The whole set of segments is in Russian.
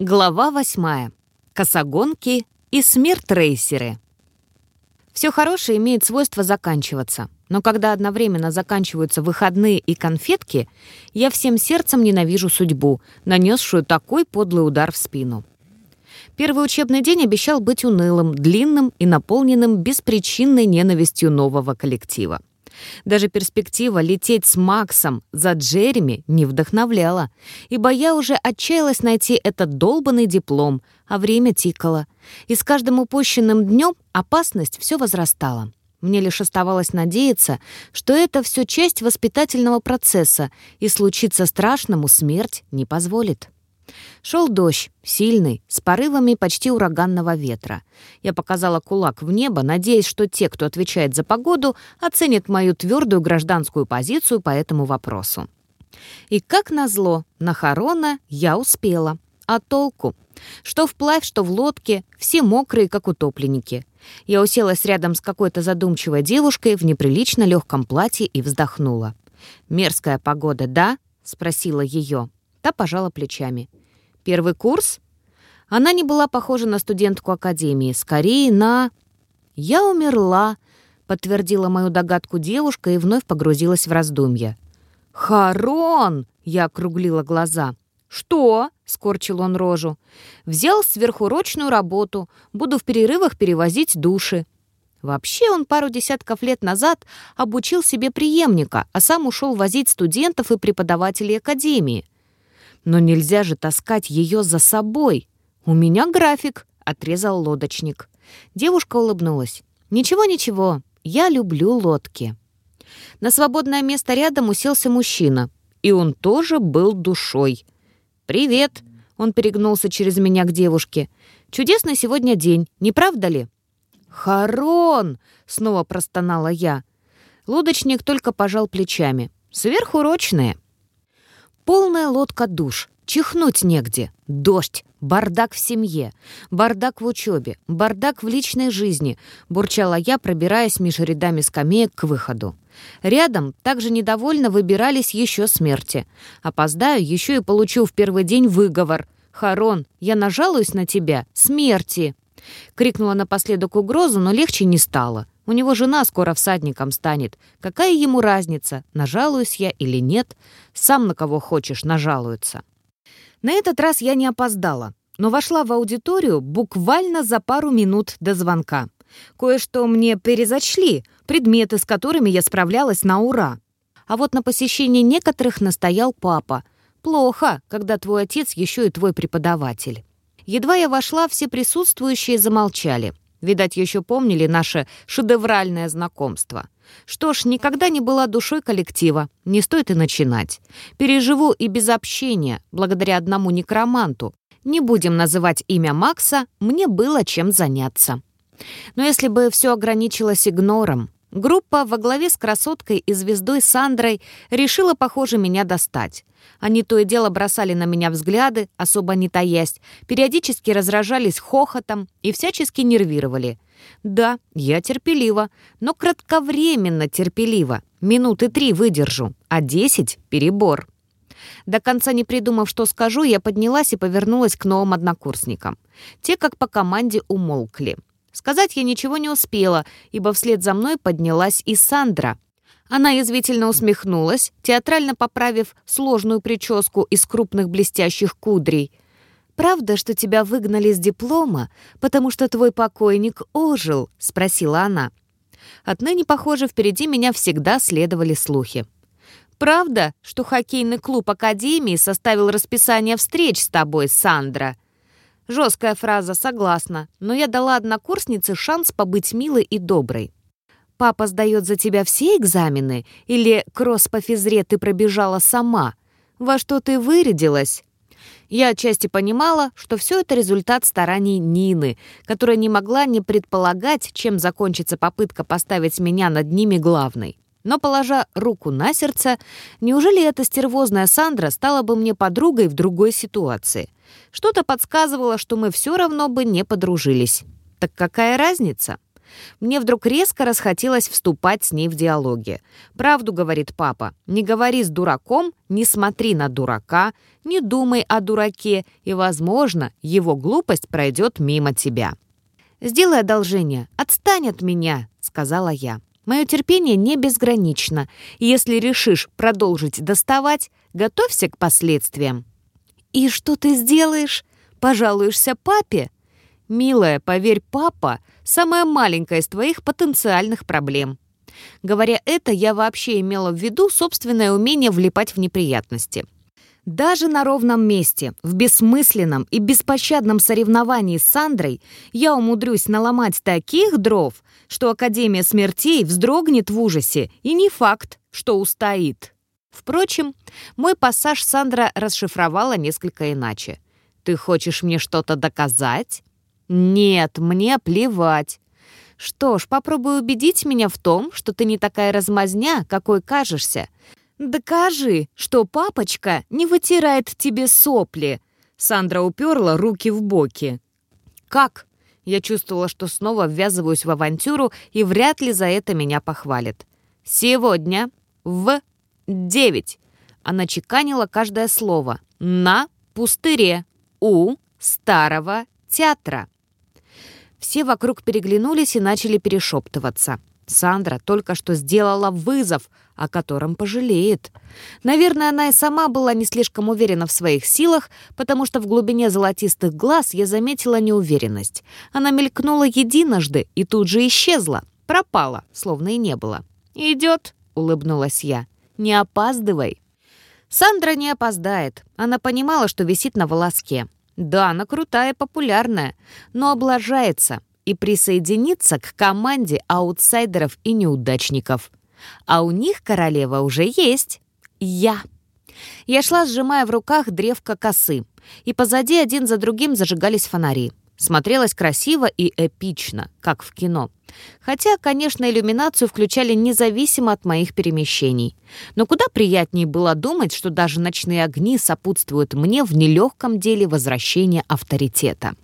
Глава восьмая. Косогонки и смерть-рейсеры. Все хорошее имеет свойство заканчиваться. Но когда одновременно заканчиваются выходные и конфетки, я всем сердцем ненавижу судьбу, нанесшую такой подлый удар в спину. Первый учебный день обещал быть унылым, длинным и наполненным беспричинной ненавистью нового коллектива. Даже перспектива лететь с Максом за Джереми не вдохновляла, ибо я уже отчаялась найти этот долбанный диплом, а время тикало. И с каждым упущенным днем опасность все возрастала. Мне лишь оставалось надеяться, что это все часть воспитательного процесса, и случиться страшному смерть не позволит. Шел дождь, сильный, с порывами почти ураганного ветра. Я показала кулак в небо, надеясь, что те, кто отвечает за погоду, оценят мою твердую гражданскую позицию по этому вопросу. И как назло, на Харона я успела. А толку? Что вплавь, что в лодке, все мокрые, как утопленники. Я уселась рядом с какой-то задумчивой девушкой в неприлично легком платье и вздохнула. «Мерзкая погода, да?» — спросила ее. Та пожала плечами. Первый курс? Она не была похожа на студентку академии, скорее на... «Я умерла», — подтвердила мою догадку девушка и вновь погрузилась в раздумья. «Харон!» — я округлила глаза. «Что?» — скорчил он рожу. «Взял сверхурочную работу. Буду в перерывах перевозить души». Вообще он пару десятков лет назад обучил себе преемника, а сам ушел возить студентов и преподавателей академии. Но нельзя же таскать ее за собой. У меня график, отрезал лодочник. Девушка улыбнулась. Ничего-ничего, я люблю лодки. На свободное место рядом уселся мужчина, и он тоже был душой. «Привет!» — он перегнулся через меня к девушке. «Чудесный сегодня день, не правда ли?» «Харон!» — снова простонала я. Лодочник только пожал плечами. «Сверхурочные». Полная лодка душ. Чихнуть негде. Дождь. Бардак в семье. Бардак в учебе. Бардак в личной жизни. Бурчала я, пробираясь между рядами скамеек к выходу. Рядом также недовольно выбирались еще смерти. Опоздаю, еще и получу в первый день выговор. «Харон, я нажалуюсь на тебя. Смерти!» Крикнула напоследок угрозу, но легче не стало. У него жена скоро всадником станет. Какая ему разница, нажалуюсь я или нет? Сам на кого хочешь нажалуется. На этот раз я не опоздала, но вошла в аудиторию буквально за пару минут до звонка. Кое-что мне перезачли, предметы, с которыми я справлялась на ура. А вот на посещение некоторых настоял папа. Плохо, когда твой отец еще и твой преподаватель. Едва я вошла, все присутствующие замолчали. Видать, еще помнили наше шедевральное знакомство. Что ж, никогда не была душой коллектива, не стоит и начинать. Переживу и без общения, благодаря одному некроманту. Не будем называть имя Макса, мне было чем заняться. Но если бы все ограничилось игнором, Группа во главе с красоткой и звездой Сандрой решила, похоже, меня достать. Они то и дело бросали на меня взгляды, особо не таясь, периодически разражались хохотом и всячески нервировали. Да, я терпелива, но кратковременно терпелива. Минуты три выдержу, а десять — перебор. До конца не придумав, что скажу, я поднялась и повернулась к новым однокурсникам. Те, как по команде, умолкли. Сказать я ничего не успела, ибо вслед за мной поднялась и Сандра. Она язвительно усмехнулась, театрально поправив сложную прическу из крупных блестящих кудрей. «Правда, что тебя выгнали с диплома, потому что твой покойник ожил?» — спросила она. Отныне, похоже, впереди меня всегда следовали слухи. «Правда, что хоккейный клуб Академии составил расписание встреч с тобой, Сандра?» Жесткая фраза, согласна, но я дала однокурснице шанс побыть милой и доброй. «Папа сдает за тебя все экзамены? Или кросс по физре ты пробежала сама? Во что ты вырядилась?» Я отчасти понимала, что все это результат стараний Нины, которая не могла не предполагать, чем закончится попытка поставить меня над ними главной. Но, положа руку на сердце, неужели эта стервозная Сандра стала бы мне подругой в другой ситуации? Что-то подсказывало, что мы все равно бы не подружились. Так какая разница? Мне вдруг резко расхотелось вступать с ней в диалоги. «Правду, — говорит папа, — не говори с дураком, не смотри на дурака, не думай о дураке, и, возможно, его глупость пройдет мимо тебя». «Сделай одолжение, отстань от меня», — сказала я. «Мое терпение не безгранично, если решишь продолжить доставать, готовься к последствиям». «И что ты сделаешь? Пожалуешься папе?» «Милая, поверь, папа — самая маленькая из твоих потенциальных проблем». Говоря это, я вообще имела в виду собственное умение влипать в неприятности. Даже на ровном месте, в бессмысленном и беспощадном соревновании с Сандрой, я умудрюсь наломать таких дров, что Академия смертей вздрогнет в ужасе, и не факт, что устоит. Впрочем, мой пассаж Сандра расшифровала несколько иначе. «Ты хочешь мне что-то доказать?» «Нет, мне плевать». «Что ж, попробуй убедить меня в том, что ты не такая размазня, какой кажешься. Докажи, что папочка не вытирает тебе сопли». Сандра уперла руки в боки. «Как?» Я чувствовала, что снова ввязываюсь в авантюру, и вряд ли за это меня похвалят. «Сегодня в девять». Она чеканила каждое слово. «На пустыре у старого театра». Все вокруг переглянулись и начали перешептываться. Сандра только что сделала вызов, о котором пожалеет. Наверное, она и сама была не слишком уверена в своих силах, потому что в глубине золотистых глаз я заметила неуверенность. Она мелькнула единожды и тут же исчезла. Пропала, словно и не было. «Идет», — улыбнулась я. «Не опаздывай». Сандра не опоздает. Она понимала, что висит на волоске. Да, она крутая популярная, но облажается и присоединится к команде аутсайдеров и неудачников. А у них королева уже есть. Я. Я шла, сжимая в руках древко косы, и позади один за другим зажигались фонари. Смотрелось красиво и эпично, как в кино. Хотя, конечно, иллюминацию включали независимо от моих перемещений. Но куда приятнее было думать, что даже ночные огни сопутствуют мне в нелегком деле возвращения авторитета.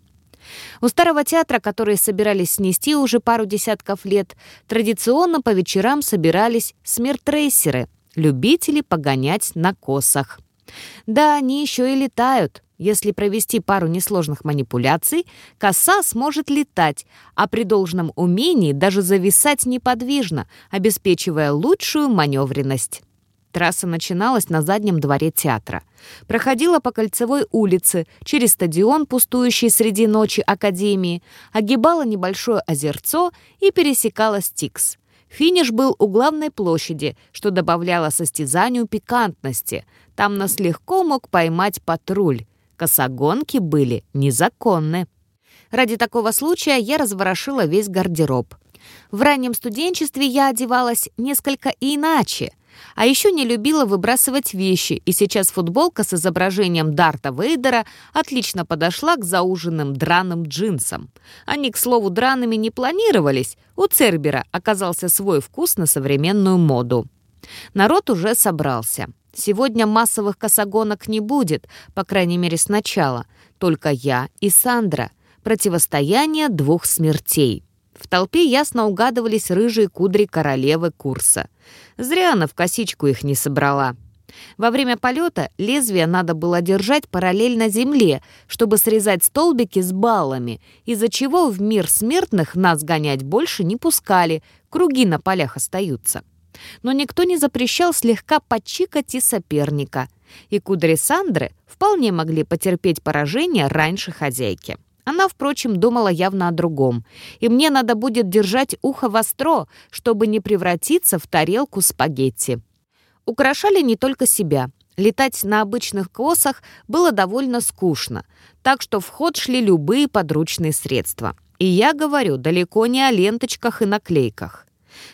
У старого театра, который собирались снести уже пару десятков лет, традиционно по вечерам собирались смертрейсеры, любители погонять на косах. Да, они еще и летают, если провести пару несложных манипуляций, коса сможет летать, а при должном умении даже зависать неподвижно, обеспечивая лучшую маневренность. Трасса начиналась на заднем дворе театра. Проходила по кольцевой улице, через стадион, пустующий среди ночи Академии, огибала небольшое озерцо и пересекала Стикс. Финиш был у главной площади, что добавляло состязанию пикантности. Там нас легко мог поймать патруль. Косогонки были незаконны. Ради такого случая я разворошила весь гардероб. В раннем студенчестве я одевалась несколько иначе. А еще не любила выбрасывать вещи, и сейчас футболка с изображением Дарта Вейдера отлично подошла к зауженным драным джинсам. Они, к слову, драными не планировались. У Цербера оказался свой вкус на современную моду. Народ уже собрался. Сегодня массовых косогонок не будет, по крайней мере сначала. Только я и Сандра. Противостояние двух смертей. В толпе ясно угадывались рыжие кудри королевы курса. Зря она в косичку их не собрала. Во время полета лезвие надо было держать параллельно земле, чтобы срезать столбики с баллами, из-за чего в мир смертных нас гонять больше не пускали, круги на полях остаются но никто не запрещал слегка почикать и соперника. И кудри Сандры вполне могли потерпеть поражение раньше хозяйки. Она, впрочем, думала явно о другом. И мне надо будет держать ухо востро, чтобы не превратиться в тарелку спагетти. Украшали не только себя. Летать на обычных косах было довольно скучно, так что в ход шли любые подручные средства. И я говорю далеко не о ленточках и наклейках.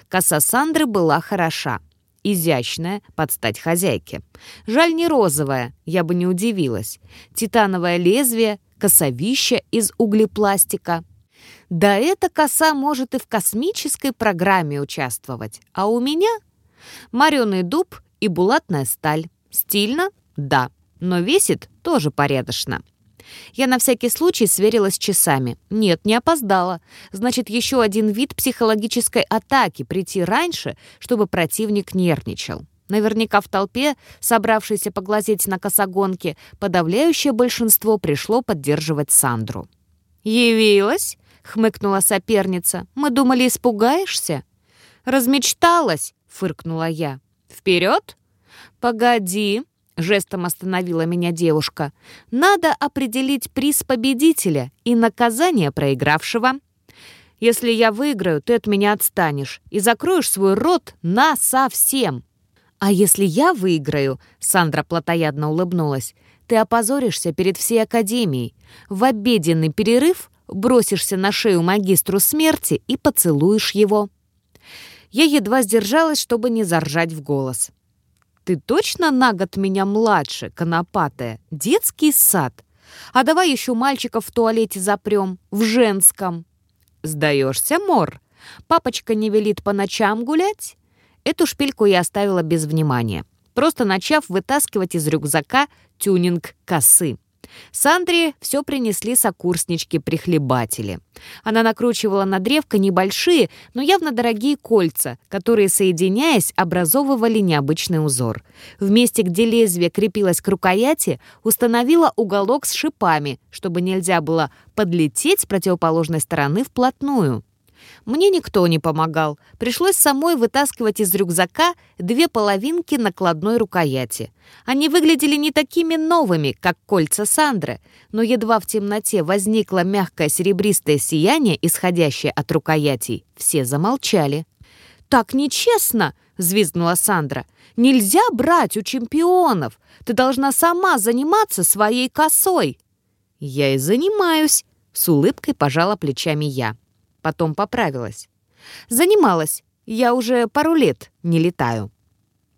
Коса Сандры была хороша. Изящная, под стать хозяйке. Жаль, не розовая, я бы не удивилась. Титановое лезвие, косовище из углепластика. Да эта коса может и в космической программе участвовать. А у меня мореный дуб и булатная сталь. Стильно? Да. Но весит тоже порядочно. Я на всякий случай сверилась с часами. Нет, не опоздала. Значит, еще один вид психологической атаки — прийти раньше, чтобы противник нервничал. Наверняка в толпе, собравшейся поглазеть на косогонки, подавляющее большинство пришло поддерживать Сандру. «Явилась?» — хмыкнула соперница. «Мы думали, испугаешься?» «Размечталась!» — фыркнула я. «Вперед?» «Погоди!» — жестом остановила меня девушка. «Надо определить приз победителя и наказание проигравшего. Если я выиграю, ты от меня отстанешь и закроешь свой рот на совсем. А если я выиграю, — Сандра плотоядно улыбнулась, — ты опозоришься перед всей Академией. В обеденный перерыв бросишься на шею магистру смерти и поцелуешь его». Я едва сдержалась, чтобы не заржать в голос. «Ты точно на год меня младше, конопатая? Детский сад? А давай еще мальчиков в туалете запрем, в женском». «Сдаешься, Мор? Папочка не велит по ночам гулять?» Эту шпильку я оставила без внимания, просто начав вытаскивать из рюкзака тюнинг косы. Сандре все принесли сокурснички-прихлебатели. Она накручивала на древко небольшие, но явно дорогие кольца, которые, соединяясь, образовывали необычный узор. В месте, где лезвие крепилось к рукояти, установила уголок с шипами, чтобы нельзя было подлететь с противоположной стороны вплотную. Мне никто не помогал. Пришлось самой вытаскивать из рюкзака две половинки накладной рукояти. Они выглядели не такими новыми, как кольца Сандры, но едва в темноте возникло мягкое серебристое сияние, исходящее от рукоятей, все замолчали. «Так нечестно!» — взвизгнула Сандра. «Нельзя брать у чемпионов! Ты должна сама заниматься своей косой!» «Я и занимаюсь!» — с улыбкой пожала плечами я. Потом поправилась. «Занималась. Я уже пару лет не летаю».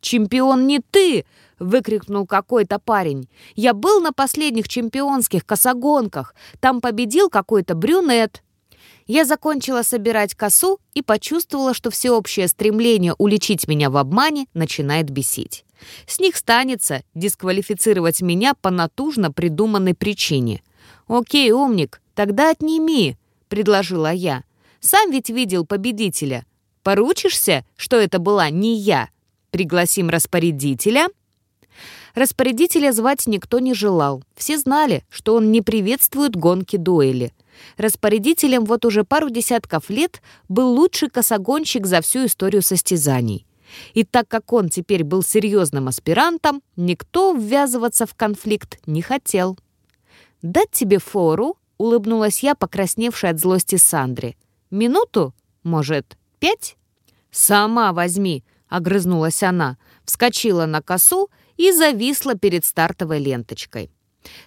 «Чемпион не ты!» — выкрикнул какой-то парень. «Я был на последних чемпионских косогонках. Там победил какой-то брюнет». Я закончила собирать косу и почувствовала, что всеобщее стремление уличить меня в обмане начинает бесить. С них станется дисквалифицировать меня по натужно придуманной причине. «Окей, умник, тогда отними», — предложила я. Сам ведь видел победителя. Поручишься, что это была не я? Пригласим распорядителя?» Распорядителя звать никто не желал. Все знали, что он не приветствует гонки дуэли. Распорядителем вот уже пару десятков лет был лучший косогонщик за всю историю состязаний. И так как он теперь был серьезным аспирантом, никто ввязываться в конфликт не хотел. «Дать тебе фору?» — улыбнулась я, покрасневшая от злости Сандре. Минуту? Может, пять?» «Сама возьми!» — огрызнулась она, вскочила на косу и зависла перед стартовой ленточкой.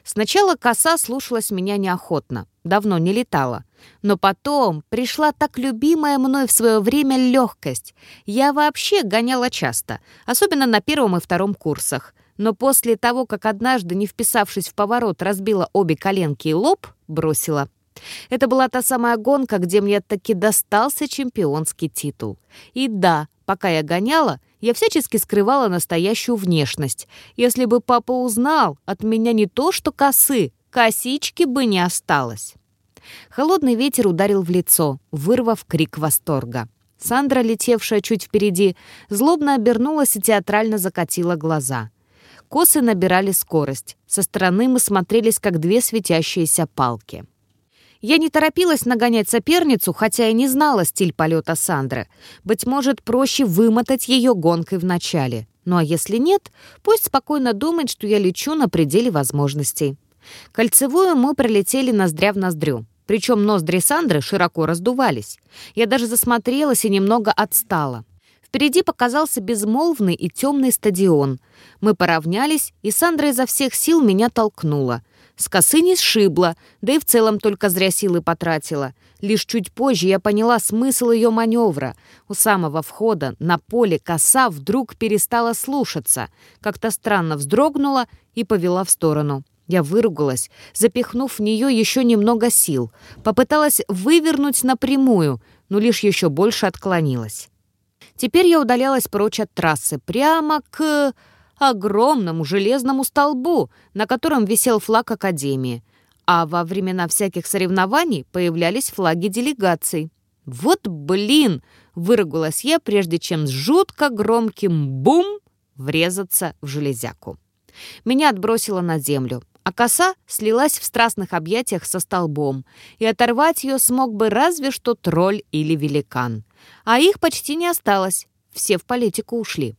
Сначала коса слушалась меня неохотно, давно не летала. Но потом пришла так любимая мной в свое время легкость. Я вообще гоняла часто, особенно на первом и втором курсах. Но после того, как однажды, не вписавшись в поворот, разбила обе коленки и лоб, бросила. Это была та самая гонка, где мне таки достался чемпионский титул. И да, пока я гоняла, я всячески скрывала настоящую внешность. Если бы папа узнал, от меня не то что косы, косички бы не осталось. Холодный ветер ударил в лицо, вырвав крик восторга. Сандра, летевшая чуть впереди, злобно обернулась и театрально закатила глаза. Косы набирали скорость. Со стороны мы смотрелись, как две светящиеся палки. Я не торопилась нагонять соперницу, хотя и не знала стиль полета Сандры. Быть может, проще вымотать ее гонкой в начале. Ну а если нет, пусть спокойно думает, что я лечу на пределе возможностей. Кольцевую мы пролетели ноздря в ноздрю. Причем ноздри Сандры широко раздувались. Я даже засмотрелась и немного отстала. Впереди показался безмолвный и темный стадион. Мы поравнялись, и Сандра изо всех сил меня толкнула — с косы не сшибла, да и в целом только зря силы потратила. Лишь чуть позже я поняла смысл ее маневра. У самого входа на поле коса вдруг перестала слушаться, как-то странно вздрогнула и повела в сторону. Я выругалась, запихнув в нее еще немного сил. Попыталась вывернуть напрямую, но лишь еще больше отклонилась. Теперь я удалялась прочь от трассы, прямо к огромному железному столбу, на котором висел флаг Академии. а во времена всяких соревнований появлялись флаги делегаций. «Вот блин!» — выругалась я, прежде чем с жутко громким «бум» врезаться в железяку. Меня отбросило на землю, а коса слилась в страстных объятиях со столбом, и оторвать ее смог бы разве что тролль или великан. А их почти не осталось, все в политику ушли.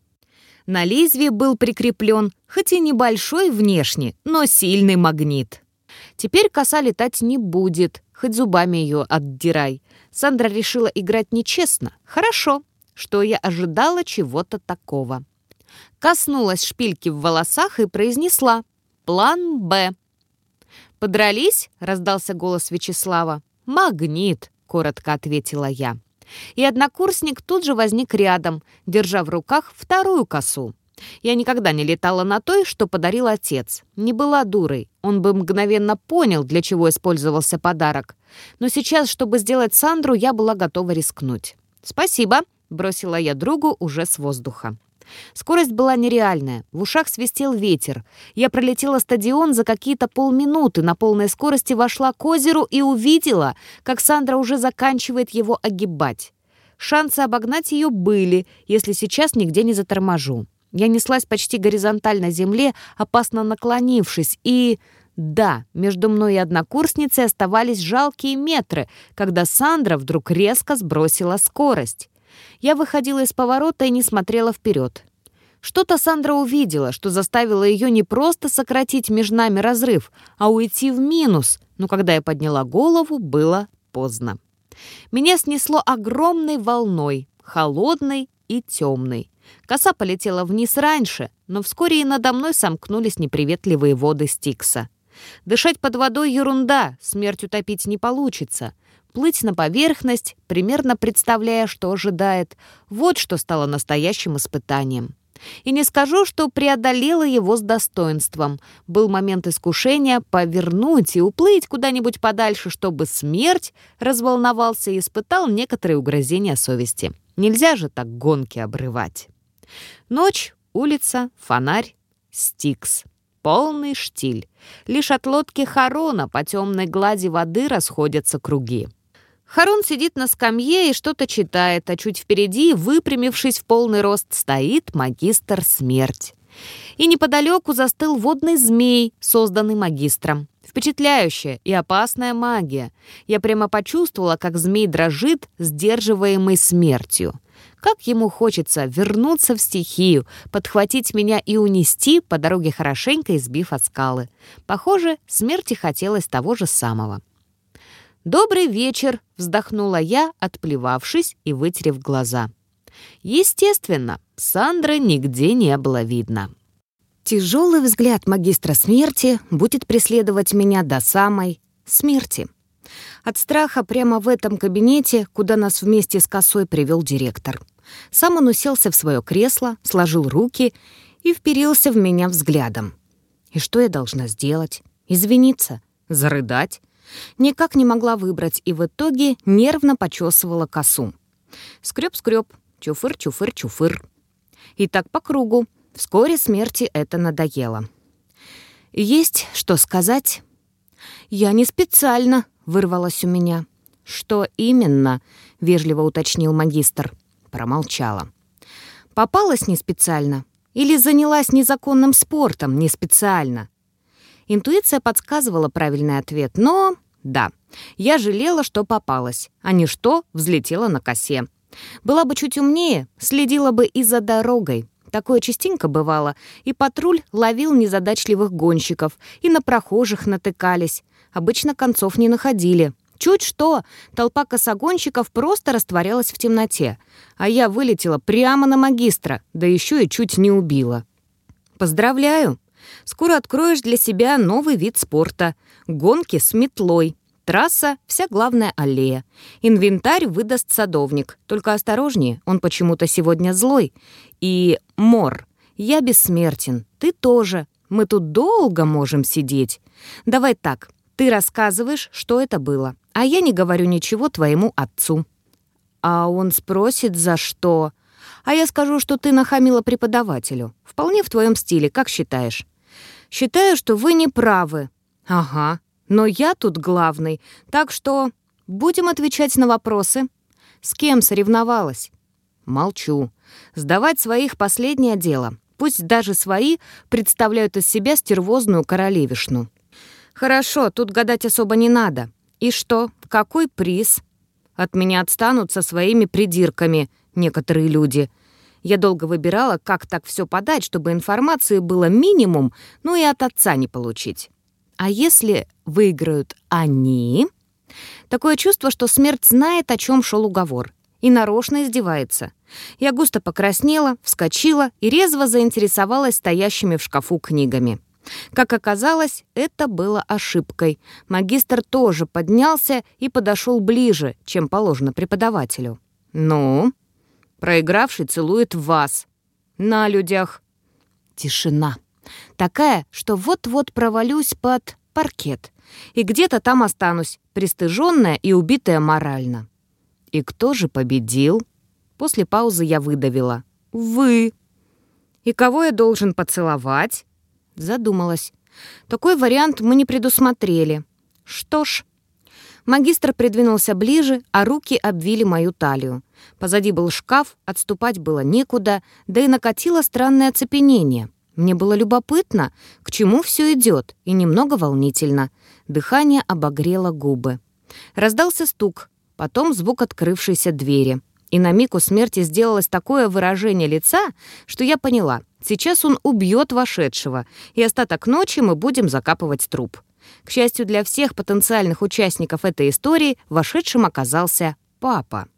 На лезвии был прикреплен, хоть и небольшой внешне, но сильный магнит. Теперь коса летать не будет, хоть зубами ее отдирай. Сандра решила играть нечестно. Хорошо, что я ожидала чего-то такого. Коснулась шпильки в волосах и произнесла «План Б». «Подрались?» — раздался голос Вячеслава. «Магнит», — коротко ответила я. И однокурсник тут же возник рядом, держа в руках вторую косу. Я никогда не летала на той, что подарил отец. Не была дурой. Он бы мгновенно понял, для чего использовался подарок. Но сейчас, чтобы сделать Сандру, я была готова рискнуть. «Спасибо», — бросила я другу уже с воздуха. Скорость была нереальная, в ушах свистел ветер. Я пролетела стадион за какие-то полминуты, на полной скорости вошла к озеру и увидела, как Сандра уже заканчивает его огибать. Шансы обогнать ее были, если сейчас нигде не заторможу. Я неслась почти горизонтально земле, опасно наклонившись, и... Да, между мной и однокурсницей оставались жалкие метры, когда Сандра вдруг резко сбросила скорость. Я выходила из поворота и не смотрела вперед. Что-то Сандра увидела, что заставило ее не просто сократить между нами разрыв, а уйти в минус, но когда я подняла голову, было поздно. Меня снесло огромной волной, холодной и темной. Коса полетела вниз раньше, но вскоре и надо мной сомкнулись неприветливые воды Стикса. Дышать под водой — ерунда, смерть утопить не получится. Плыть на поверхность, примерно представляя, что ожидает, вот что стало настоящим испытанием. И не скажу, что преодолела его с достоинством. Был момент искушения повернуть и уплыть куда-нибудь подальше, чтобы смерть разволновался и испытал некоторые угрозения совести. Нельзя же так гонки обрывать. Ночь, улица, фонарь, стикс. Полный штиль. Лишь от лодки Харона по темной глади воды расходятся круги. Харон сидит на скамье и что-то читает, а чуть впереди, выпрямившись в полный рост, стоит магистр смерть. И неподалеку застыл водный змей, созданный магистром. Впечатляющая и опасная магия. Я прямо почувствовала, как змей дрожит, сдерживаемый смертью. Как ему хочется вернуться в стихию, подхватить меня и унести, по дороге хорошенько избив от скалы. Похоже, смерти хотелось того же самого. «Добрый вечер!» — вздохнула я, отплевавшись и вытерев глаза. Естественно, Сандры нигде не было видно. Тяжелый взгляд магистра смерти будет преследовать меня до самой смерти. От страха прямо в этом кабинете, куда нас вместе с косой привел директор. Сам он уселся в свое кресло, сложил руки и вперился в меня взглядом. И что я должна сделать? Извиниться? Зарыдать? Никак не могла выбрать и в итоге нервно почесывала косу. Скреб-скреб, чуфыр-чуфыр-чуфыр. И так по кругу. Вскоре смерти это надоело. «Есть что сказать?» «Я не специально», — вырвалось у меня. «Что именно?» — вежливо уточнил магистр. Промолчала. «Попалась не специально? Или занялась незаконным спортом не специально?» Интуиция подсказывала правильный ответ, но... Да, я жалела, что попалась, а не что взлетела на косе. Была бы чуть умнее, следила бы и за дорогой. Такое частенько бывало, и патруль ловил незадачливых гонщиков, и на прохожих натыкались. Обычно концов не находили. Чуть что, толпа косогонщиков просто растворялась в темноте, а я вылетела прямо на магистра, да еще и чуть не убила. «Поздравляю!» Скоро откроешь для себя новый вид спорта — гонки с метлой. Трасса — вся главная аллея. Инвентарь выдаст садовник. Только осторожнее, он почему-то сегодня злой. И мор. Я бессмертен. Ты тоже. Мы тут долго можем сидеть. Давай так. Ты рассказываешь, что это было. А я не говорю ничего твоему отцу. А он спросит, за что. А я скажу, что ты нахамила преподавателю. Вполне в твоем стиле, как считаешь? Считаю, что вы не правы». «Ага, Но я тут главный, так что будем отвечать на вопросы. С кем соревновалась? Молчу. Сдавать своих — последнее дело. Пусть даже свои представляют из себя стервозную королевишну. Хорошо, тут гадать особо не надо. И что? Какой приз? От меня отстанут со своими придирками некоторые люди. Я долго выбирала, как так все подать, чтобы информации было минимум, ну и от отца не получить. А если выиграют они? Такое чувство, что смерть знает, о чем шел уговор, и нарочно издевается. Я густо покраснела, вскочила и резво заинтересовалась стоящими в шкафу книгами. Как оказалось, это было ошибкой. Магистр тоже поднялся и подошел ближе, чем положено преподавателю. «Ну?» «Проигравший целует вас. На людях». Тишина. Такая, что вот-вот провалюсь под паркет. И где-то там останусь, пристыженная и убитая морально. И кто же победил? После паузы я выдавила. «Вы». «И кого я должен поцеловать?» Задумалась. Такой вариант мы не предусмотрели. Что ж. Магистр придвинулся ближе, а руки обвили мою талию. Позади был шкаф, отступать было некуда, да и накатило странное оцепенение. Мне было любопытно, к чему все идет, и немного волнительно. Дыхание обогрело губы. Раздался стук, потом звук открывшейся двери. И на миг у смерти сделалось такое выражение лица, что я поняла, сейчас он убьет вошедшего, и остаток ночи мы будем закапывать труп. К счастью для всех потенциальных участников этой истории, вошедшим оказался папа.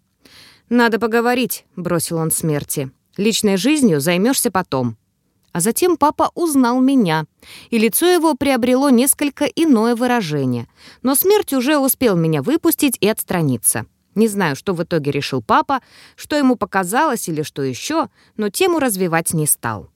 «Надо поговорить», — бросил он смерти. «Личной жизнью займешься потом». А затем папа узнал меня, и лицо его приобрело несколько иное выражение. Но смерть уже успел меня выпустить и отстраниться. Не знаю, что в итоге решил папа, что ему показалось или что еще, но тему развивать не стал.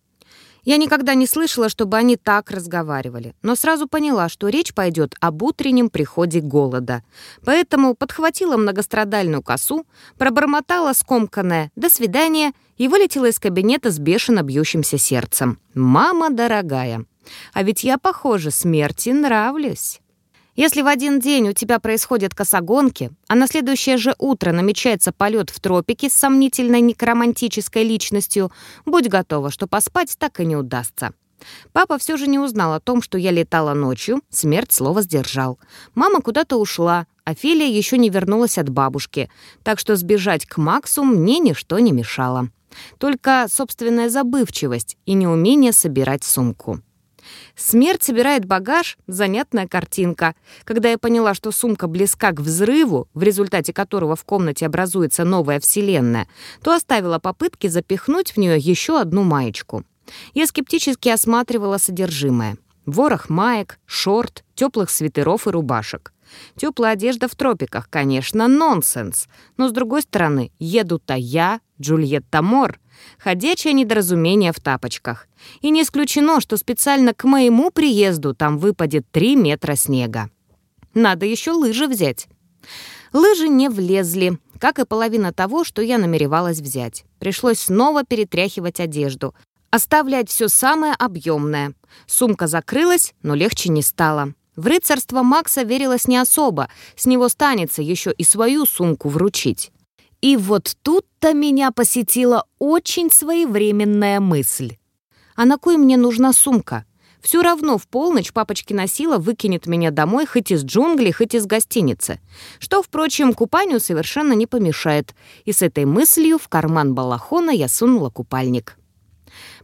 Я никогда не слышала, чтобы они так разговаривали, но сразу поняла, что речь пойдет об утреннем приходе голода. Поэтому подхватила многострадальную косу, пробормотала скомканное «до свидания» и вылетела из кабинета с бешено бьющимся сердцем. «Мама дорогая, а ведь я, похоже, смерти нравлюсь». Если в один день у тебя происходят косогонки, а на следующее же утро намечается полет в тропики с сомнительной некромантической личностью, будь готова, что поспать так и не удастся. Папа все же не узнал о том, что я летала ночью, смерть слово сдержал. Мама куда-то ушла, а Филия еще не вернулась от бабушки, так что сбежать к Максу мне ничто не мешало. Только собственная забывчивость и неумение собирать сумку. Смерть собирает багаж — занятная картинка. Когда я поняла, что сумка близка к взрыву, в результате которого в комнате образуется новая вселенная, то оставила попытки запихнуть в нее еще одну маечку. Я скептически осматривала содержимое. Ворох маек, шорт, теплых свитеров и рубашек. Теплая одежда в тропиках, конечно, нонсенс. Но, с другой стороны, еду-то я, Джульетта Мор, ходячее недоразумение в тапочках. И не исключено, что специально к моему приезду там выпадет 3 метра снега. Надо еще лыжи взять. Лыжи не влезли, как и половина того, что я намеревалась взять. Пришлось снова перетряхивать одежду, оставлять все самое объемное. Сумка закрылась, но легче не стало. В рыцарство Макса верилось не особо, с него станется еще и свою сумку вручить. И вот тут-то меня посетила очень своевременная мысль. А на кой мне нужна сумка? Все равно в полночь папочкина сила выкинет меня домой хоть из джунглей, хоть из гостиницы. Что, впрочем, купанию совершенно не помешает. И с этой мыслью в карман балахона я сунула купальник.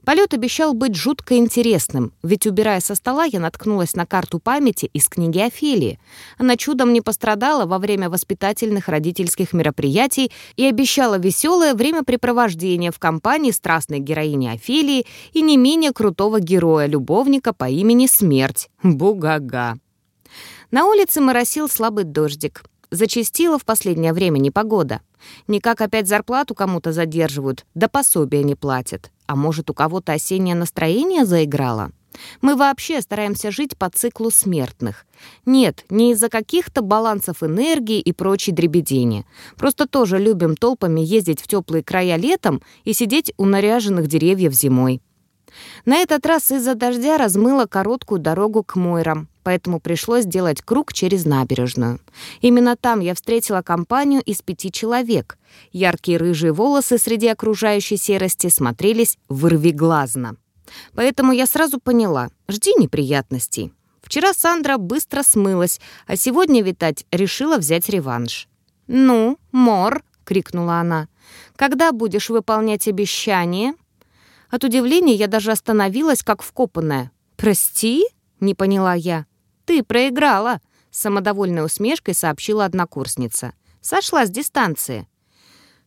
Полет обещал быть жутко интересным, ведь, убирая со стола, я наткнулась на карту памяти из книги Офелии. Она чудом не пострадала во время воспитательных родительских мероприятий и обещала веселое времяпрепровождение в компании страстной героини Офелии и не менее крутого героя-любовника по имени Смерть. Бугага. На улице моросил слабый дождик. Зачастила в последнее время непогода. Никак опять зарплату кому-то задерживают, да пособия не платят. А может, у кого-то осеннее настроение заиграло? Мы вообще стараемся жить по циклу смертных. Нет, не из-за каких-то балансов энергии и прочей дребедени. Просто тоже любим толпами ездить в теплые края летом и сидеть у наряженных деревьев зимой. На этот раз из-за дождя размыло короткую дорогу к Мойрам. Поэтому пришлось сделать круг через набережную. Именно там я встретила компанию из пяти человек. Яркие рыжие волосы среди окружающей серости смотрелись вырвиглазно. Поэтому я сразу поняла — жди неприятностей. Вчера Сандра быстро смылась, а сегодня, витать, решила взять реванш. «Ну, Мор!» — крикнула она. «Когда будешь выполнять обещание?» От удивления я даже остановилась, как вкопанная. «Прости?» — не поняла я. «Ты проиграла!» — самодовольной усмешкой сообщила однокурсница. «Сошла с дистанции».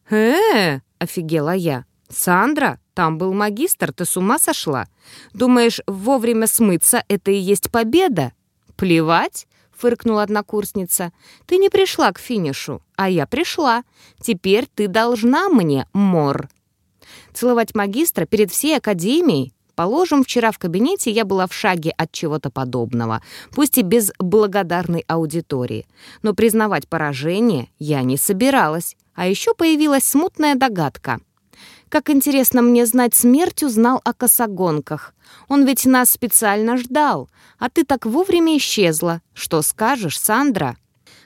«Э-э!» — офигела я. «Сандра, там был магистр, ты с ума сошла? Думаешь, вовремя смыться — это и есть победа?» «Плевать!» — фыркнула однокурсница. «Ты не пришла к финишу, а я пришла. Теперь ты должна мне, Мор». Целовать магистра перед всей академией? Положим, вчера в кабинете я была в шаге от чего-то подобного, пусть и без благодарной аудитории. Но признавать поражение я не собиралась. А еще появилась смутная догадка — как интересно мне знать, смерть узнал о косогонках. Он ведь нас специально ждал, а ты так вовремя исчезла. Что скажешь, Сандра?»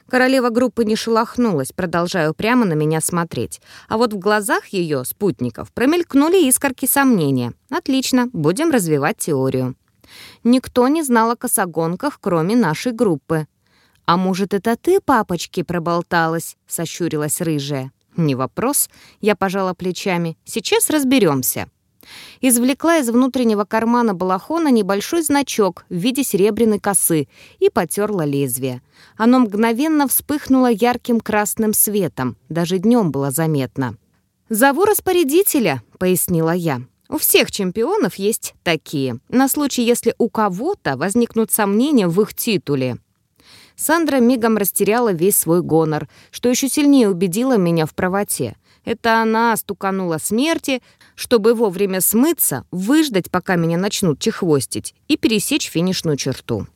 Королева группы не шелохнулась, продолжая упрямо на меня смотреть. А вот в глазах ее, спутников, промелькнули искорки сомнения. «Отлично, будем развивать теорию». Никто не знал о косогонках, кроме нашей группы. «А может, это ты, папочки, проболталась?» — сощурилась рыжая. «Не вопрос», — я пожала плечами. «Сейчас разберемся. Извлекла из внутреннего кармана балахона небольшой значок в виде серебряной косы и потерла лезвие. Оно мгновенно вспыхнуло ярким красным светом, даже днем было заметно. «Зову распорядителя», — пояснила я. «У всех чемпионов есть такие, на случай, если у кого-то возникнут сомнения в их титуле». Сандра мигом растеряла весь свой гонор, что еще сильнее убедило меня в правоте. Это она стуканула смерти, чтобы вовремя смыться, выждать, пока меня начнут чехвостить, и пересечь финишную черту.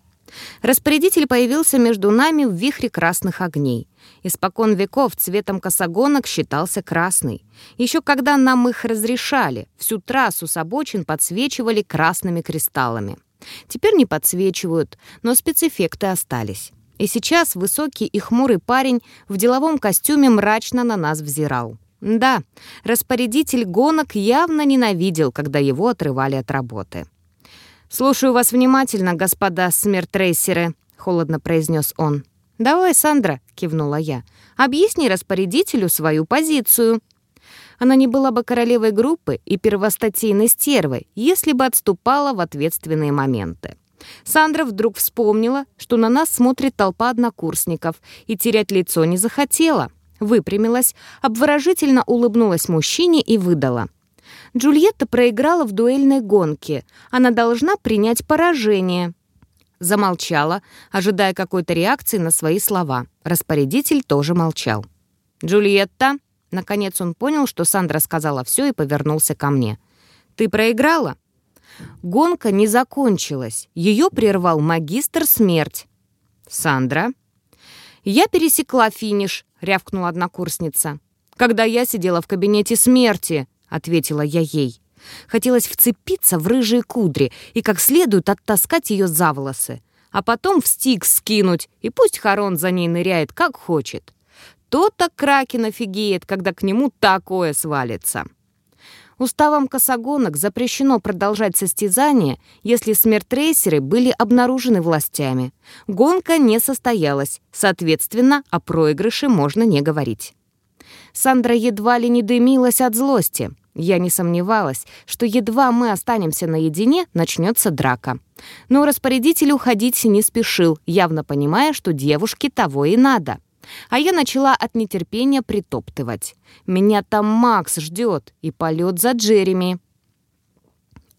Распорядитель появился между нами в вихре красных огней. Испокон веков цветом косогонок считался красный. Еще когда нам их разрешали, всю трассу с обочин подсвечивали красными кристаллами. Теперь не подсвечивают, но спецэффекты остались. И сейчас высокий и хмурый парень в деловом костюме мрачно на нас взирал. Да, распорядитель гонок явно ненавидел, когда его отрывали от работы. «Слушаю вас внимательно, господа смертрейсеры», — холодно произнес он. «Давай, Сандра», — кивнула я, — «объясни распорядителю свою позицию». Она не была бы королевой группы и первостатейной стервой, если бы отступала в ответственные моменты. Сандра вдруг вспомнила, что на нас смотрит толпа однокурсников, и терять лицо не захотела. Выпрямилась, обворожительно улыбнулась мужчине и выдала. Джульетта проиграла в дуэльной гонке. Она должна принять поражение. Замолчала, ожидая какой-то реакции на свои слова. Распорядитель тоже молчал. «Джульетта?» Наконец он понял, что Сандра сказала все и повернулся ко мне. «Ты проиграла?» Гонка не закончилась. Ее прервал магистр смерть. «Сандра?» «Я пересекла финиш», — рявкнула однокурсница. «Когда я сидела в кабинете смерти», — ответила я ей. Хотелось вцепиться в рыжие кудри и как следует оттаскать ее за волосы, а потом в стик скинуть, и пусть Харон за ней ныряет, как хочет. То-то Кракен офигеет, когда к нему такое свалится. Уставом косогонок запрещено продолжать состязание, если смертрейсеры были обнаружены властями. Гонка не состоялась, соответственно, о проигрыше можно не говорить. Сандра едва ли не дымилась от злости. Я не сомневалась, что едва мы останемся наедине, начнется драка. Но распорядитель уходить не спешил, явно понимая, что девушке того и надо — а я начала от нетерпения притоптывать. Меня там Макс ждет и полет за Джереми.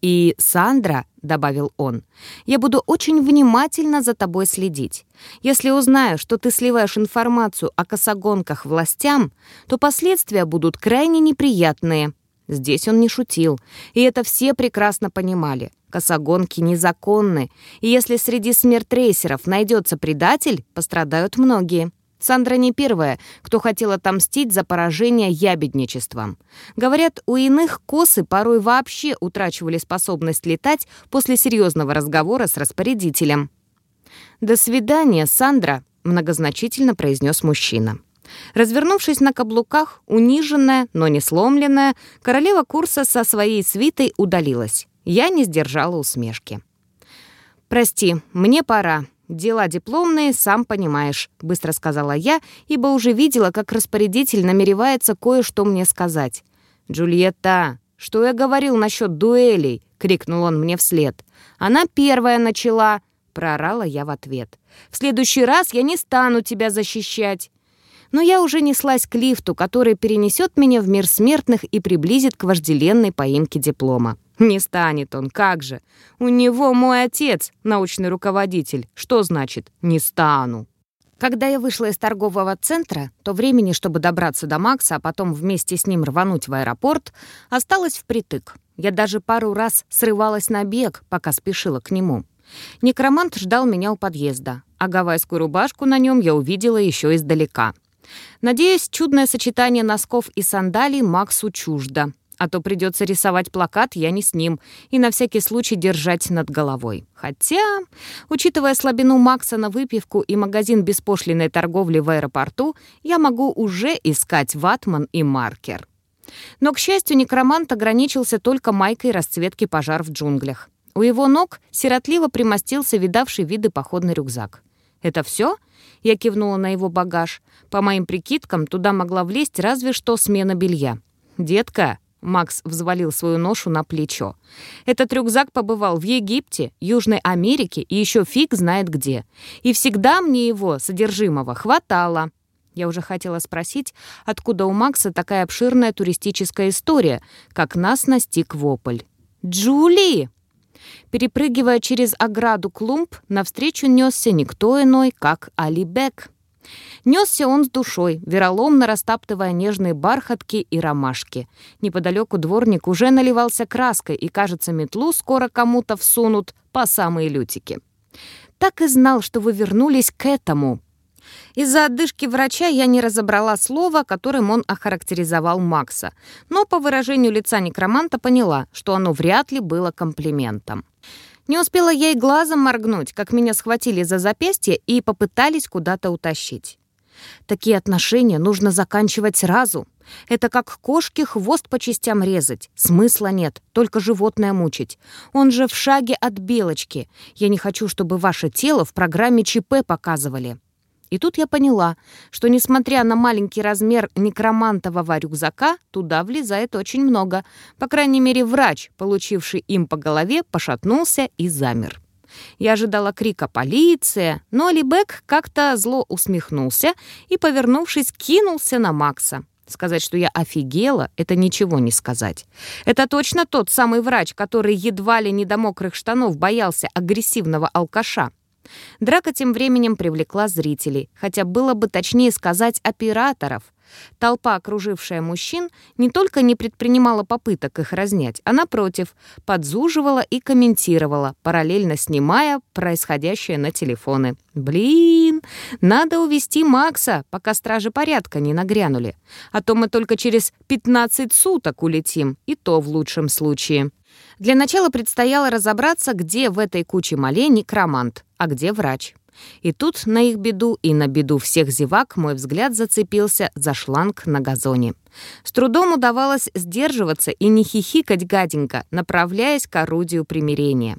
«И, Сандра», — добавил он, — «я буду очень внимательно за тобой следить. Если узнаю, что ты сливаешь информацию о косогонках властям, то последствия будут крайне неприятные». Здесь он не шутил, и это все прекрасно понимали. Косогонки незаконны, и если среди смертрейсеров найдется предатель, пострадают многие. Сандра не первая, кто хотел отомстить за поражение ябедничеством. Говорят, у иных косы порой вообще утрачивали способность летать после серьезного разговора с распорядителем. «До свидания, Сандра», — многозначительно произнес мужчина. Развернувшись на каблуках, униженная, но не сломленная, королева курса со своей свитой удалилась. Я не сдержала усмешки. «Прости, мне пора. Дела дипломные, сам понимаешь», — быстро сказала я, ибо уже видела, как распорядитель намеревается кое-что мне сказать. «Джульетта, что я говорил насчет дуэлей?» — крикнул он мне вслед. «Она первая начала», — проорала я в ответ. «В следующий раз я не стану тебя защищать» но я уже неслась к лифту, который перенесет меня в мир смертных и приблизит к вожделенной поимке диплома. Не станет он, как же. У него мой отец, научный руководитель. Что значит «не стану»? Когда я вышла из торгового центра, то времени, чтобы добраться до Макса, а потом вместе с ним рвануть в аэропорт, осталось впритык. Я даже пару раз срывалась на бег, пока спешила к нему. Некромант ждал меня у подъезда, а гавайскую рубашку на нем я увидела еще издалека. Надеюсь, чудное сочетание носков и сандалий Максу чуждо а то придется рисовать плакат «Я не с ним» и на всякий случай держать над головой. Хотя, учитывая слабину Макса на выпивку и магазин беспошлиной торговли в аэропорту, я могу уже искать ватман и маркер. Но, к счастью, некромант ограничился только майкой расцветки пожар в джунглях. У его ног сиротливо примостился видавший виды походный рюкзак. «Это все?» — я кивнула на его багаж. По моим прикидкам, туда могла влезть разве что смена белья. «Детка, Макс взвалил свою ношу на плечо. «Этот рюкзак побывал в Египте, Южной Америке и еще фиг знает где. И всегда мне его, содержимого, хватало». Я уже хотела спросить, откуда у Макса такая обширная туристическая история, как нас настиг вопль. «Джули!» Перепрыгивая через ограду клумб, навстречу несся никто иной, как Алибек. Несся он с душой, вероломно растаптывая нежные бархатки и ромашки. Неподалеку дворник уже наливался краской, и, кажется, метлу скоро кому-то всунут по самые лютики. «Так и знал, что вы вернулись к этому», из-за отдышки врача я не разобрала слово, которым он охарактеризовал Макса, но по выражению лица некроманта поняла, что оно вряд ли было комплиментом. Не успела я и глазом моргнуть, как меня схватили за запястье и попытались куда-то утащить. Такие отношения нужно заканчивать сразу. Это как кошке хвост по частям резать. Смысла нет, только животное мучить. Он же в шаге от белочки. Я не хочу, чтобы ваше тело в программе ЧП показывали. И тут я поняла, что, несмотря на маленький размер некромантового рюкзака, туда влезает очень много. По крайней мере, врач, получивший им по голове, пошатнулся и замер. Я ожидала крика «Полиция!», но Алибек как-то зло усмехнулся и, повернувшись, кинулся на Макса. Сказать, что я офигела, это ничего не сказать. Это точно тот самый врач, который едва ли не до мокрых штанов боялся агрессивного алкаша. Драка тем временем привлекла зрителей, хотя было бы точнее сказать операторов. Толпа, окружившая мужчин, не только не предпринимала попыток их разнять, а, напротив, подзуживала и комментировала, параллельно снимая происходящее на телефоны. «Блин, надо увести Макса, пока стражи порядка не нагрянули. А то мы только через 15 суток улетим, и то в лучшем случае». Для начала предстояло разобраться, где в этой куче малей некромант, а где врач. И тут, на их беду и на беду всех зевак, мой взгляд зацепился за шланг на газоне. С трудом удавалось сдерживаться и не хихикать гаденько, направляясь к орудию примирения.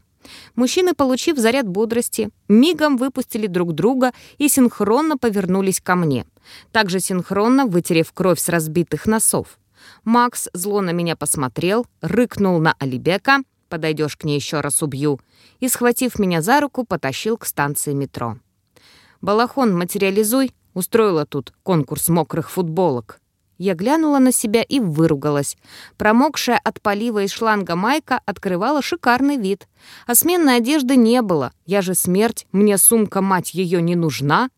Мужчины, получив заряд бодрости, мигом выпустили друг друга и синхронно повернулись ко мне. Также синхронно вытерев кровь с разбитых носов. Макс зло на меня посмотрел, рыкнул на Алибека, подойдешь к ней еще раз убью, и, схватив меня за руку, потащил к станции метро. «Балахон, материализуй!» Устроила тут конкурс мокрых футболок. Я глянула на себя и выругалась. Промокшая от полива из шланга майка открывала шикарный вид. А сменной одежды не было. Я же смерть, мне сумка, мать ее, не нужна.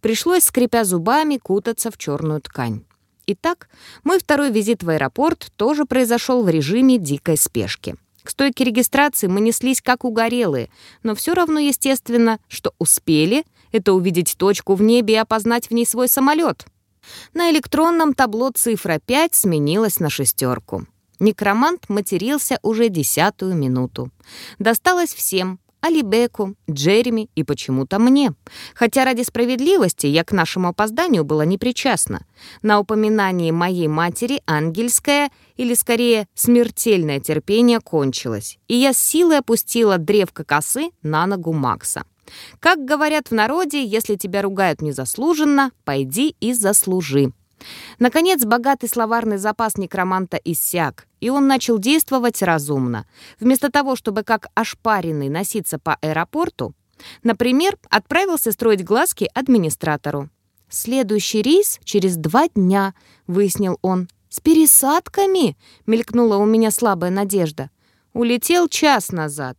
Пришлось, скрипя зубами, кутаться в черную ткань. Итак, мой второй визит в аэропорт тоже произошел в режиме дикой спешки. К стойке регистрации мы неслись как угорелые, но все равно естественно, что успели это увидеть точку в небе и опознать в ней свой самолет. На электронном табло цифра 5 сменилась на шестерку. Некромант матерился уже десятую минуту. Досталось всем, Алибеку, Джереми и почему-то мне. Хотя ради справедливости я к нашему опозданию была непричастна. На упоминание моей матери ангельское, или скорее смертельное терпение кончилось, и я с силой опустила древко косы на ногу Макса. Как говорят в народе, если тебя ругают незаслуженно, пойди и заслужи. Наконец, богатый словарный запас некроманта иссяк, и он начал действовать разумно. Вместо того, чтобы как ошпаренный носиться по аэропорту, например, отправился строить глазки администратору. «Следующий рейс через два дня», — выяснил он. «С пересадками?» — мелькнула у меня слабая надежда. «Улетел час назад.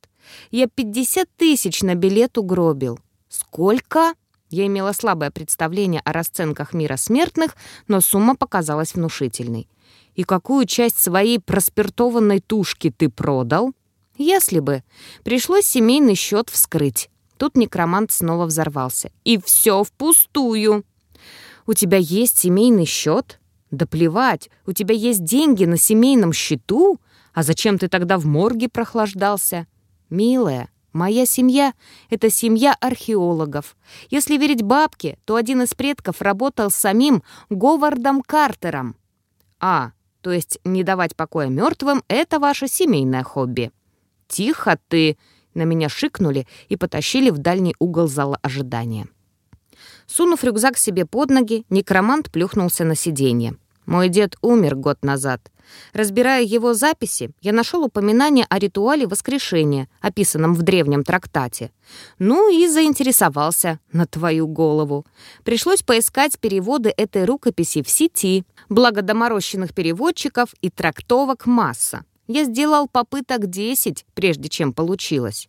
Я 50 тысяч на билет угробил». «Сколько?» Я имела слабое представление о расценках мира смертных, но сумма показалась внушительной. «И какую часть своей проспиртованной тушки ты продал?» «Если бы. Пришлось семейный счет вскрыть». Тут некромант снова взорвался. «И все впустую!» «У тебя есть семейный счет?» «Да плевать, у тебя есть деньги на семейном счету? А зачем ты тогда в морге прохлаждался?» «Милая, Моя семья — это семья археологов. Если верить бабке, то один из предков работал самим Говардом Картером. А, то есть не давать покоя мертвым — это ваше семейное хобби. «Тихо ты!» — на меня шикнули и потащили в дальний угол зала ожидания. Сунув рюкзак себе под ноги, некромант плюхнулся на сиденье. Мой дед умер год назад. Разбирая его записи, я нашел упоминание о ритуале воскрешения, описанном в древнем трактате. Ну и заинтересовался на твою голову. Пришлось поискать переводы этой рукописи в сети, благо доморощенных переводчиков и трактовок масса. Я сделал попыток 10, прежде чем получилось.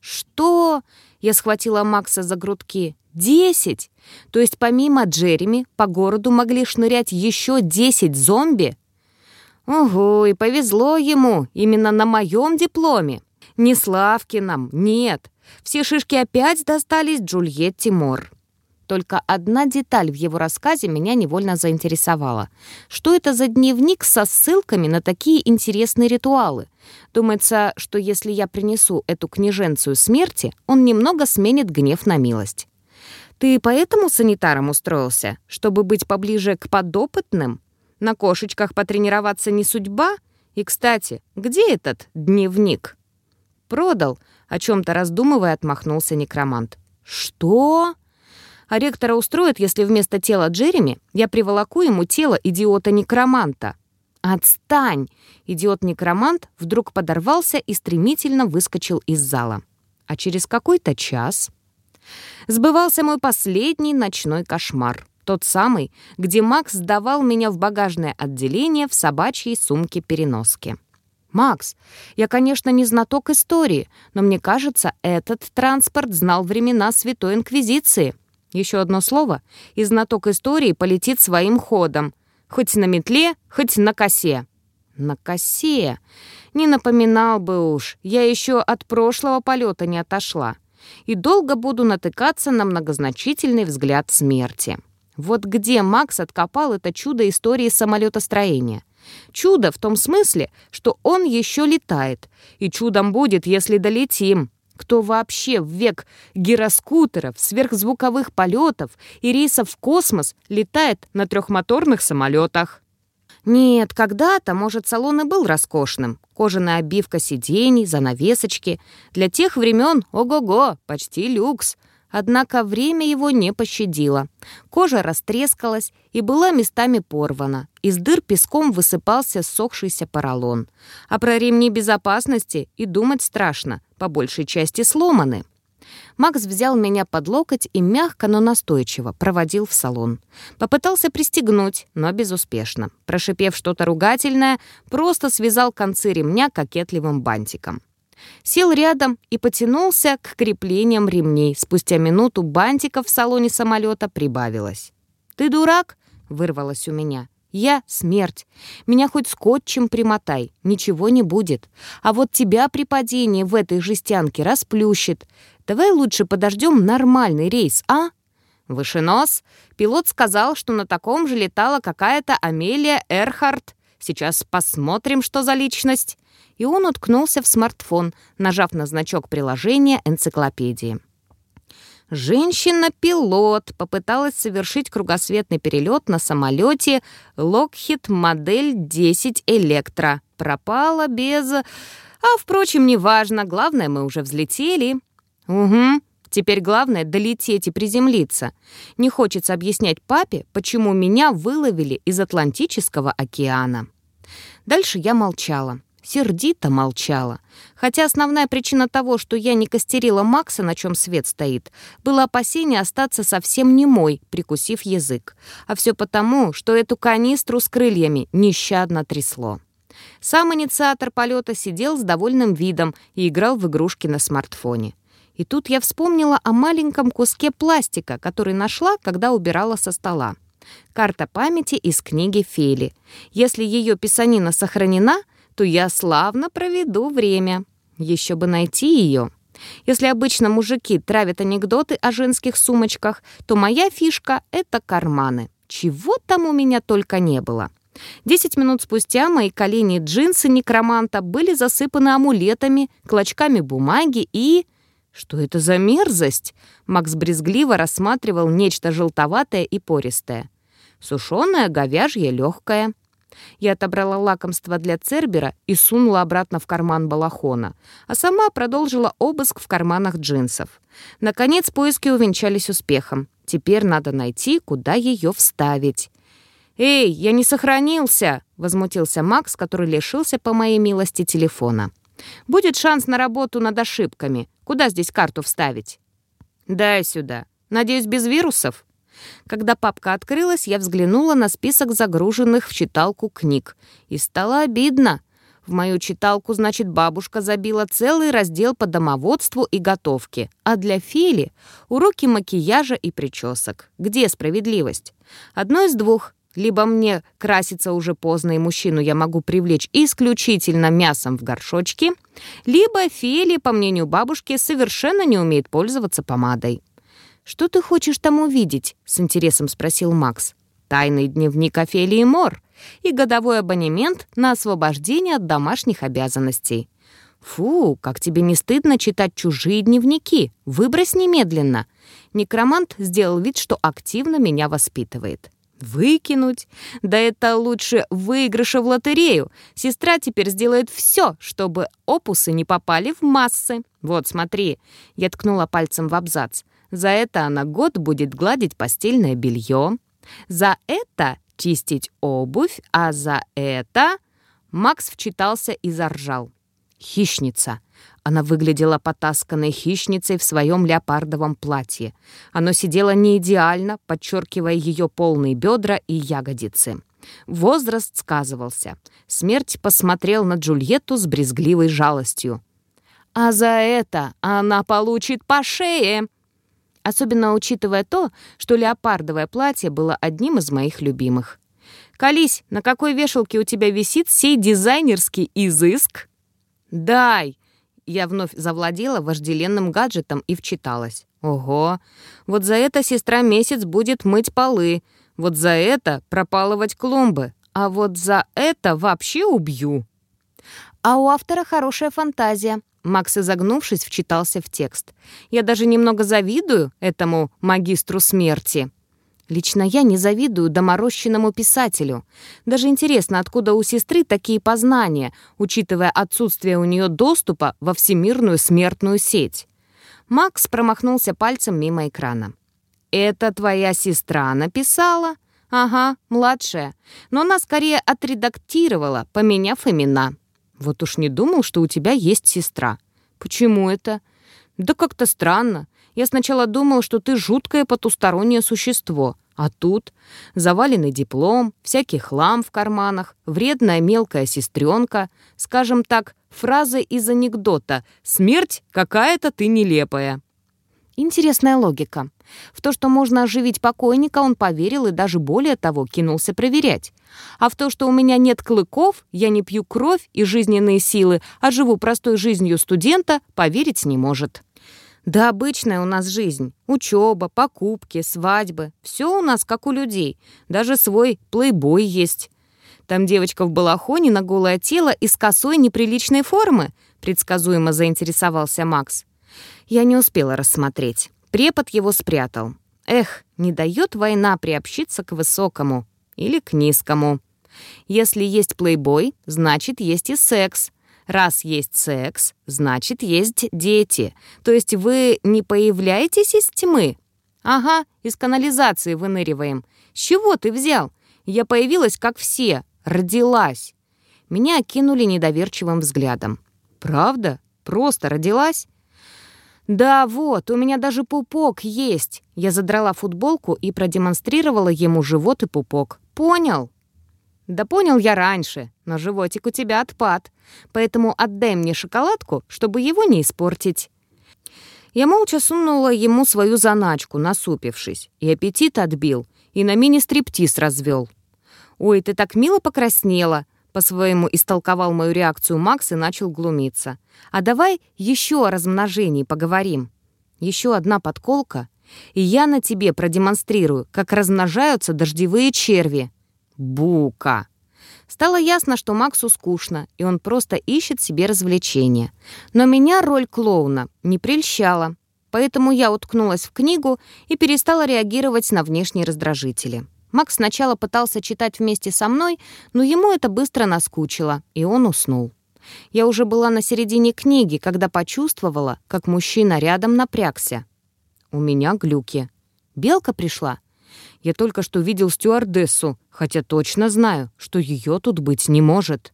«Что?» — я схватила Макса за грудки. «Десять? То есть помимо Джереми по городу могли шнырять еще десять зомби?» Ого, и повезло ему именно на моем дипломе. Не Славкином, нет. Все шишки опять достались Джульетте Тимор. Только одна деталь в его рассказе меня невольно заинтересовала. Что это за дневник со ссылками на такие интересные ритуалы? Думается, что если я принесу эту княженцию смерти, он немного сменит гнев на милость. «Ты поэтому санитаром устроился? Чтобы быть поближе к подопытным?» На кошечках потренироваться не судьба? И, кстати, где этот дневник?» «Продал», — о чем-то раздумывая отмахнулся некромант. «Что?» «А ректора устроит, если вместо тела Джереми я приволоку ему тело идиота-некроманта». «Отстань!» Идиот-некромант вдруг подорвался и стремительно выскочил из зала. А через какой-то час сбывался мой последний ночной кошмар. Тот самый, где Макс сдавал меня в багажное отделение в собачьей сумке-переноске. «Макс, я, конечно, не знаток истории, но мне кажется, этот транспорт знал времена Святой Инквизиции. Еще одно слово, и знаток истории полетит своим ходом. Хоть на метле, хоть на косе». «На косе? Не напоминал бы уж, я еще от прошлого полета не отошла. И долго буду натыкаться на многозначительный взгляд смерти». Вот где Макс откопал это чудо истории самолетостроения. Чудо в том смысле, что он еще летает. И чудом будет, если долетим. Кто вообще в век гироскутеров, сверхзвуковых полетов и рейсов в космос летает на трехмоторных самолетах? Нет, когда-то, может, салон и был роскошным. Кожаная обивка сидений, занавесочки. Для тех времен, ого-го, почти люкс. Однако время его не пощадило. Кожа растрескалась и была местами порвана. Из дыр песком высыпался сохшийся поролон. А про ремни безопасности и думать страшно, по большей части сломаны. Макс взял меня под локоть и мягко, но настойчиво проводил в салон. Попытался пристегнуть, но безуспешно. Прошипев что-то ругательное, просто связал концы ремня кокетливым бантиком. Сел рядом и потянулся к креплениям ремней. Спустя минуту бантиков в салоне самолета прибавилось. «Ты дурак?» — вырвалось у меня. «Я — смерть. Меня хоть скотчем примотай, ничего не будет. А вот тебя при падении в этой жестянке расплющит. Давай лучше подождем нормальный рейс, а?» Выше нос. Пилот сказал, что на таком же летала какая-то Амелия Эрхард Сейчас посмотрим, что за личность». И он уткнулся в смартфон, нажав на значок приложения энциклопедии. Женщина-пилот попыталась совершить кругосветный перелет на самолете Lockheed модель 10 Электро. Пропала без... А, впрочем, неважно. Главное, мы уже взлетели. Угу. Теперь главное — долететь и приземлиться. Не хочется объяснять папе, почему меня выловили из Атлантического океана. Дальше я молчала сердито молчала. Хотя основная причина того, что я не костерила Макса, на чем свет стоит, было опасение остаться совсем немой, прикусив язык. А все потому, что эту канистру с крыльями нещадно трясло. Сам инициатор полета сидел с довольным видом и играл в игрушки на смартфоне. И тут я вспомнила о маленьком куске пластика, который нашла, когда убирала со стола. Карта памяти из книги Фели. Если ее писанина сохранена — то я славно проведу время. Еще бы найти ее. Если обычно мужики травят анекдоты о женских сумочках, то моя фишка — это карманы. Чего там у меня только не было. Десять минут спустя мои колени джинсы некроманта были засыпаны амулетами, клочками бумаги и... Что это за мерзость? Макс брезгливо рассматривал нечто желтоватое и пористое. Сушеное говяжье легкое. Я отобрала лакомство для Цербера и сунула обратно в карман балахона, а сама продолжила обыск в карманах джинсов. Наконец, поиски увенчались успехом. Теперь надо найти, куда ее вставить. «Эй, я не сохранился!» — возмутился Макс, который лишился, по моей милости, телефона. «Будет шанс на работу над ошибками. Куда здесь карту вставить?» «Дай сюда. Надеюсь, без вирусов?» Когда папка открылась, я взглянула на список загруженных в читалку книг. И стало обидно. В мою читалку, значит, бабушка забила целый раздел по домоводству и готовке. А для Фили — уроки макияжа и причесок. Где справедливость? Одно из двух. Либо мне краситься уже поздно, и мужчину я могу привлечь исключительно мясом в горшочке, либо Фили, по мнению бабушки, совершенно не умеет пользоваться помадой. «Что ты хочешь там увидеть?» — с интересом спросил Макс. «Тайный дневник Офелии Мор и годовой абонемент на освобождение от домашних обязанностей». «Фу, как тебе не стыдно читать чужие дневники? Выбрось немедленно!» Некромант сделал вид, что активно меня воспитывает. «Выкинуть? Да это лучше выигрыша в лотерею. Сестра теперь сделает все, чтобы опусы не попали в массы. Вот, смотри». Я ткнула пальцем в абзац. За это она год будет гладить постельное белье. За это чистить обувь, а за это... Макс вчитался и заржал. Хищница. Она выглядела потасканной хищницей в своем леопардовом платье. Оно сидело не идеально, подчеркивая ее полные бедра и ягодицы. Возраст сказывался. Смерть посмотрел на Джульетту с брезгливой жалостью. «А за это она получит по шее!» Особенно учитывая то, что леопардовое платье было одним из моих любимых. «Колись, на какой вешалке у тебя висит сей дизайнерский изыск?» «Дай!» Я вновь завладела вожделенным гаджетом и вчиталась. «Ого! Вот за это сестра месяц будет мыть полы, вот за это пропалывать клумбы, а вот за это вообще убью!» А у автора хорошая фантазия. Макс, изогнувшись, вчитался в текст. «Я даже немного завидую этому магистру смерти». Лично я не завидую доморощенному писателю. Даже интересно, откуда у сестры такие познания, учитывая отсутствие у нее доступа во всемирную смертную сеть. Макс промахнулся пальцем мимо экрана. «Это твоя сестра написала?» «Ага, младшая. Но она скорее отредактировала, поменяв имена». «Вот уж не думал, что у тебя есть сестра». «Почему это?» «Да как-то странно. Я сначала думал, что ты жуткое потустороннее существо, а тут заваленный диплом, всякий хлам в карманах, вредная мелкая сестренка, скажем так, фраза из анекдота «Смерть какая-то ты нелепая». Интересная логика. В то, что можно оживить покойника, он поверил и даже более того кинулся проверять. А в то, что у меня нет клыков, я не пью кровь и жизненные силы, а живу простой жизнью студента, поверить не может. Да обычная у нас жизнь. Учеба, покупки, свадьбы. Все у нас как у людей. Даже свой плейбой есть. Там девочка в балахоне на голое тело и с косой неприличной формы?» — предсказуемо заинтересовался Макс. Я не успела рассмотреть. Препод его спрятал. Эх, не дает война приобщиться к высокому или к низкому. Если есть плейбой, значит, есть и секс. Раз есть секс, значит, есть дети. То есть вы не появляетесь из тьмы? Ага, из канализации выныриваем. С чего ты взял? Я появилась, как все, родилась. Меня окинули недоверчивым взглядом. Правда? Просто родилась? «Да, вот, у меня даже пупок есть!» Я задрала футболку и продемонстрировала ему живот и пупок. «Понял?» «Да понял я раньше, но животик у тебя отпад, поэтому отдай мне шоколадку, чтобы его не испортить». Я молча сунула ему свою заначку, насупившись, и аппетит отбил, и на мини-стриптиз развел. «Ой, ты так мило покраснела!» По-своему истолковал мою реакцию Макс и начал глумиться. «А давай еще о размножении поговорим. Еще одна подколка, и я на тебе продемонстрирую, как размножаются дождевые черви». «Бука!» Стало ясно, что Максу скучно, и он просто ищет себе развлечения. Но меня роль клоуна не прельщала, поэтому я уткнулась в книгу и перестала реагировать на внешние раздражители. Макс сначала пытался читать вместе со мной, но ему это быстро наскучило, и он уснул. Я уже была на середине книги, когда почувствовала, как мужчина рядом напрягся. У меня глюки. Белка пришла. Я только что видел стюардессу, хотя точно знаю, что ее тут быть не может.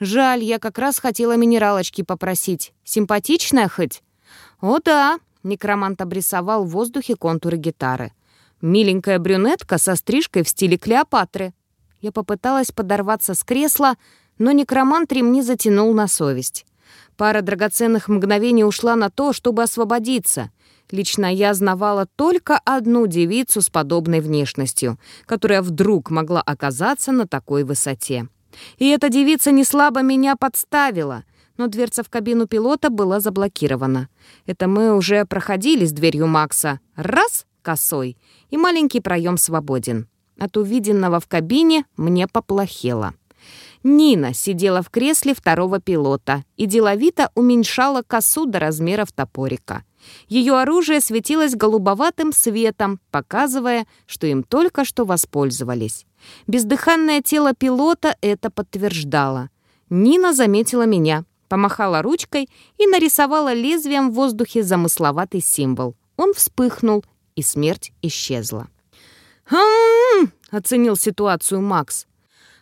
Жаль, я как раз хотела минералочки попросить. Симпатичная хоть? О да, некромант обрисовал в воздухе контуры гитары. Миленькая брюнетка со стрижкой в стиле Клеопатры. Я попыталась подорваться с кресла, но некромант ремни затянул на совесть. Пара драгоценных мгновений ушла на то, чтобы освободиться. Лично я знавала только одну девицу с подобной внешностью, которая вдруг могла оказаться на такой высоте. И эта девица не слабо меня подставила, но дверца в кабину пилота была заблокирована. Это мы уже проходили с дверью Макса. Раз — косой — и маленький проем свободен. От увиденного в кабине мне поплохело. Нина сидела в кресле второго пилота и деловито уменьшала косу до размеров топорика. Ее оружие светилось голубоватым светом, показывая, что им только что воспользовались. Бездыханное тело пилота это подтверждало. Нина заметила меня, помахала ручкой и нарисовала лезвием в воздухе замысловатый символ. Он вспыхнул и смерть исчезла. «Хм!» — оценил ситуацию Макс.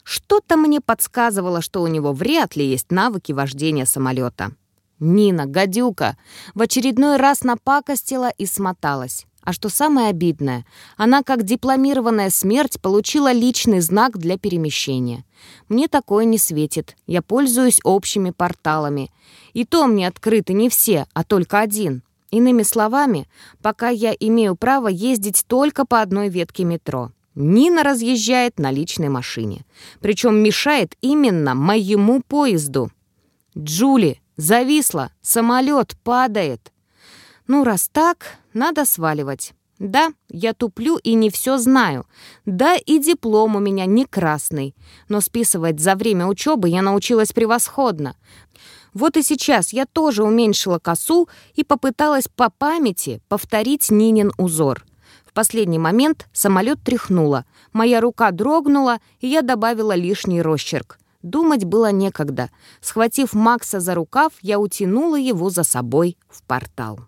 Что-то мне подсказывало, что у него вряд ли есть навыки вождения самолета. Нина, гадюка, в очередной раз напакостила и смоталась. А что самое обидное, она, как дипломированная смерть, получила личный знак для перемещения. Мне такое не светит. Я пользуюсь общими порталами. И то мне открыты не все, а только один. Иными словами, пока я имею право ездить только по одной ветке метро. Нина разъезжает на личной машине. Причем мешает именно моему поезду. «Джули, зависла, самолет падает». Ну, раз так, надо сваливать. Да, я туплю и не все знаю. Да, и диплом у меня не красный. Но списывать за время учебы я научилась превосходно. Вот и сейчас я тоже уменьшила косу и попыталась по памяти повторить Нинин узор. В последний момент самолет тряхнуло, моя рука дрогнула, и я добавила лишний росчерк. Думать было некогда. Схватив Макса за рукав, я утянула его за собой в портал.